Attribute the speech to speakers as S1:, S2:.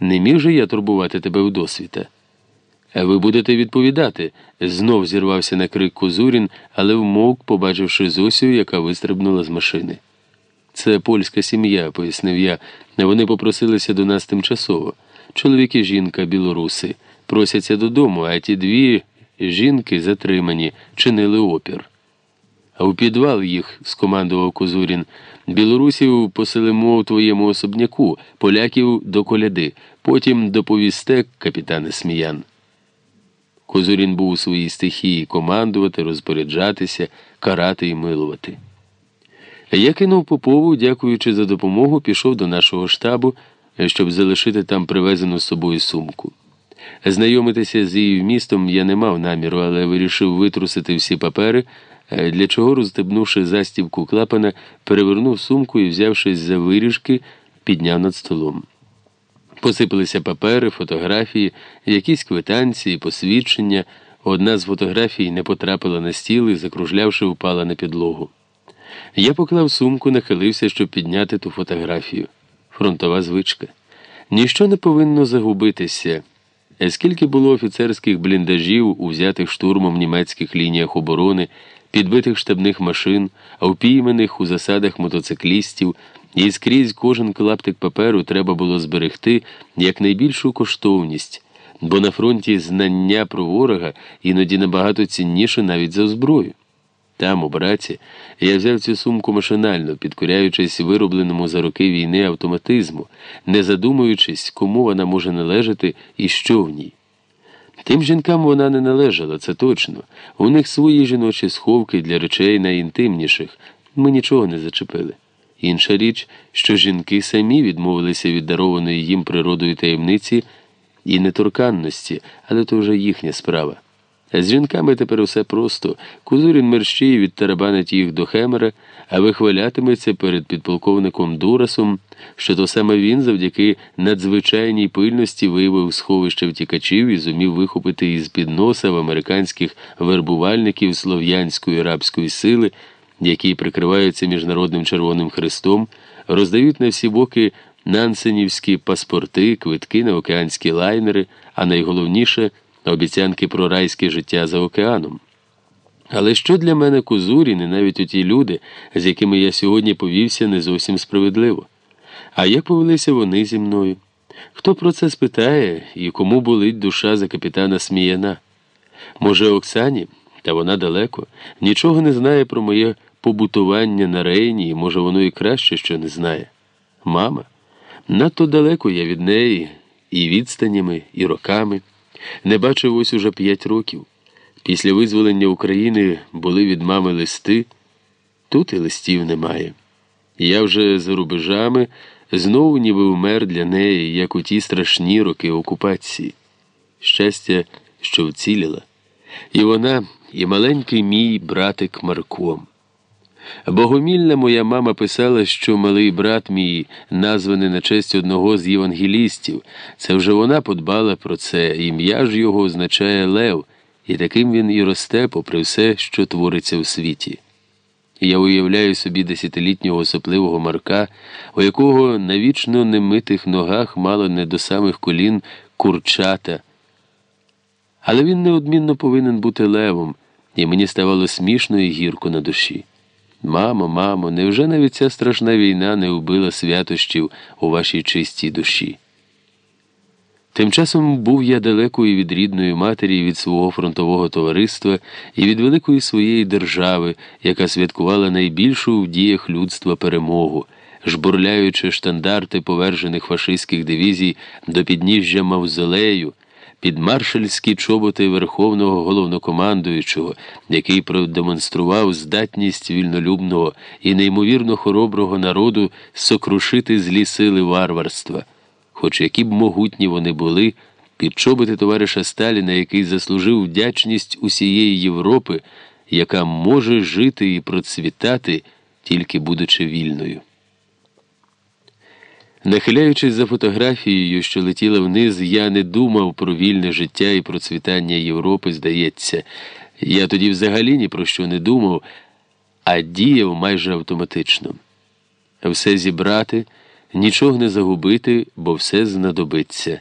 S1: Не міг же я турбувати тебе в досвіта. А ви будете відповідати, знов зірвався на крик Козурін, але вмовк, побачивши Зосю, яка вистрибнула з машини. Це польська сім'я, пояснив я. Вони попросилися до нас тимчасово. Чоловік і жінка, білоруси, просяться додому, а ті дві жінки затримані, чинили опір. А у підвал їх, скомандував Козурін, білорусів поселимо у твоєму особняку, поляків до коляди, потім доповісте капітане Сміян. Козурін був у своїй стихії командувати, розпоряджатися, карати і милувати. Я кинув Попову, дякуючи за допомогу, пішов до нашого штабу, щоб залишити там привезену з собою сумку. Знайомитися з її вмістом я не мав наміру, але вирішив витрусити всі папери, для чого, розстебнувши застівку клапана, перевернув сумку і, взявшись за виріжки, підняв над столом. Посипалися папери, фотографії, якісь квитанції, посвідчення. Одна з фотографій не потрапила на стіл і, закружлявши, впала на підлогу. Я поклав сумку, нахилився, щоб підняти ту фотографію. Фронтова звичка. Ніщо не повинно загубитися. Скільки було офіцерських бліндажів, узятих штурмом німецьких лініях оборони, підбитих штабних машин, впійманих у засадах мотоциклістів, і скрізь кожен клаптик паперу треба було зберегти як найбільшу коштовність, бо на фронті знання про ворога іноді набагато цінніше навіть за зброю. Там, у браці, я взяв цю сумку машинально, підкоряючись виробленому за роки війни автоматизму, не задумуючись, кому вона може належати і що в ній. Тим жінкам вона не належала, це точно. У них свої жіночі сховки для речей найінтимніших. Ми нічого не зачепили. Інша річ, що жінки самі відмовилися від дарованої їм природою таємниці і неторканності, але то вже їхня справа. З жінками тепер усе просто. Кузурін мерщій відтарабанить їх до Хемера, а вихвалятиметься перед підполковником Дурасом, що то саме він завдяки надзвичайній пильності виявив сховище втікачів і зумів вихопити із під носа в американських вербувальників слов'янської рабської сили, які прикриваються Міжнародним Червоним Хрестом, роздають на всі боки нансенівські паспорти, квитки на океанські лайнери, а найголовніше – обіцянки про райське життя за океаном. Але що для мене Кузурін і навіть оті люди, з якими я сьогодні повівся, не зовсім справедливо. А як повелися вони зі мною? Хто про це спитає і кому болить душа за капітана Сміяна? Може, Оксані, та вона далеко, нічого не знає про моє побутування на рейні, і може, воно і краще, що не знає. Мама, надто далеко я від неї і відстанями, і роками. Не бачив ось уже п'ять років. Після визволення України були від мами листи, тут і листів немає. Я вже за рубежами знову ніби вмер для неї, як у ті страшні роки окупації. Щастя, що вціліла. І вона, і маленький мій братик Марко. Богомільна моя мама писала, що малий брат мій названий на честь одного з євангелістів. Це вже вона подбала про це, ім'я ж його означає Лев, і таким він і росте, попри все, що твориться у світі. Я уявляю собі десятилітнього сопливого Марка, у якого на вічно немитих ногах мало не до самих колін курчата. Але він неодмінно повинен бути левом, і мені ставало смішно і гірко на душі. Мамо, мамо, невже навіть ця страшна війна не вбила святощів у вашій чистій душі? Тим часом був я далекою від рідної матері, від свого фронтового товариства і від великої своєї держави, яка святкувала найбільшу в діях людства перемогу, жбурляючи штандарти повержених фашистських дивізій до підніжжя мавзолею під маршальські чоботи верховного головнокомандуючого, який продемонстрував здатність вільнолюбного і неймовірно хороброго народу сокрушити злі сили варварства. Хоч які б могутні вони були, під чоботи товариша Сталіна, який заслужив вдячність усієї Європи, яка може жити і процвітати, тільки будучи вільною. Нахиляючись за фотографією, що летіла вниз, я не думав про вільне життя і процвітання Європи, здається. Я тоді взагалі ні про що не думав, а діяв майже автоматично. Все зібрати, Нічого не загубити, бо все знадобиться.